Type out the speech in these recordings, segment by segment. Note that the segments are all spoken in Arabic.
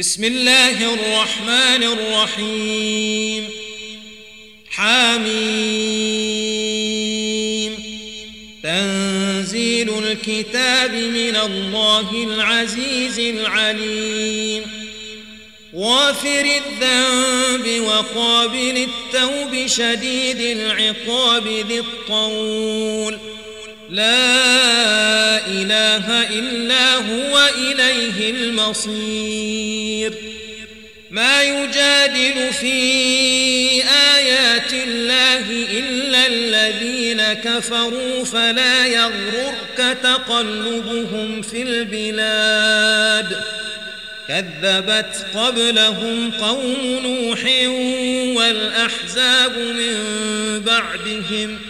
بسم الله الرحمن الرحيم. حاميم تنزيل الكتاب من الله العزيز العليم. غافر الذنب وقابل التوب شديد العقاب ذي الطول. لا إله إلا هو إليه المصير. ما يجادل في آيات الله إلا الذين كفروا فلا يغررك تقلبهم في البلاد. كذبت قبلهم قوم نوح والأحزاب من بعدهم ۖ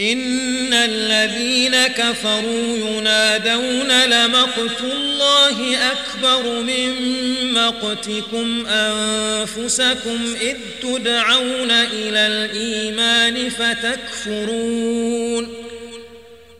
ان الذين كفروا ينادون لمقت الله اكبر من مقتكم انفسكم اذ تدعون إلى الايمان فتكفرون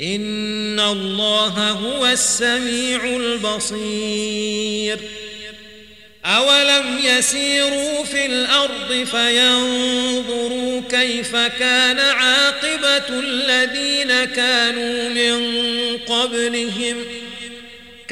ان الله هو السميع البصير اولم يسيروا في الأرض فينظروا كيف كان عاقبة الذين كانوا من قبلهم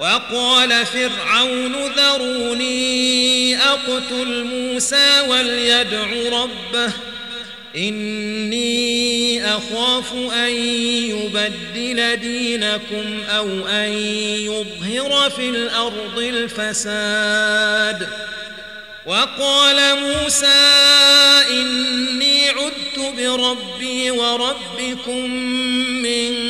وقال فرعون ذروني أقتل موسى وليدع ربه إني أخاف أن يبدل دينكم أو أن يظهر في الأرض الفساد وقال موسى إني عدت بربي وربكم من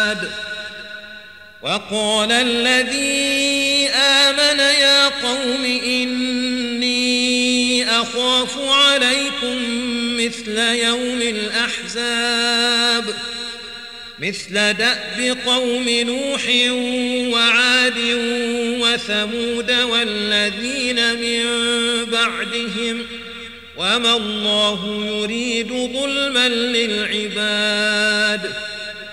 وقال الذي آمن يا قوم إني أخاف عليكم مثل يوم الأحزاب مثل دأب قوم نوح وعاد وثمود والذين من بعدهم وما الله يريد ظلما للعباد.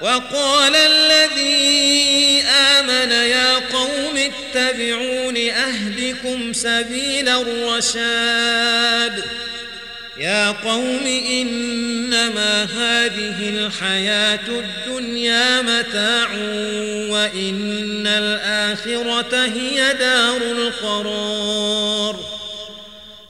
وقال الذي آمن يا قوم اتبعون أهلكم سبيل الرشاد. يا قوم إنما هذه الحياة الدنيا متاع وإن الآخرة هي دار القرار.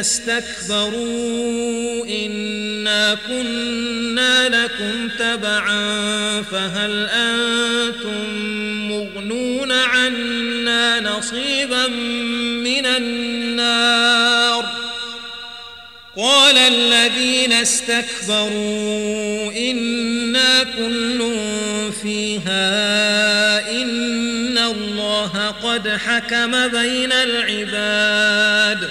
استكبروا إنا كنا لكم تبعا فهل أنتم مغنون عنا نصيبا من النار قال الذين استكبروا إنا كل فيها إن الله قد حكم بين العباد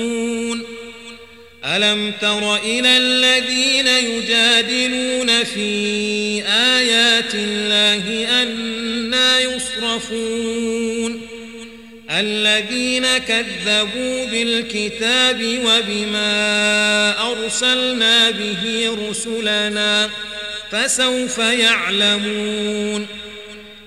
ألم تر إلى الذين يجادلون في آيات الله أنا يصرفون الذين كذبوا بالكتاب وبما أرسلنا به رسلنا فسوف يعلمون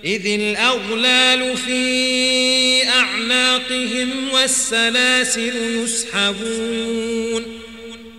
إذ الأغلال في أعناقهم والسلاسل يسحبون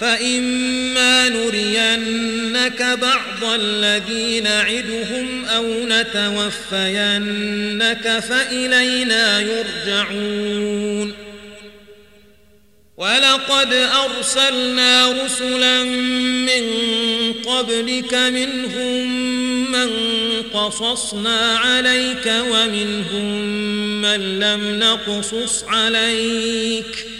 فإما نرينك بعض الذين عدهم أو نتوفينك فإلينا يرجعون ولقد أرسلنا رسلا من قبلك منهم من قصصنا عليك ومنهم من لم نقصص عليك ۖ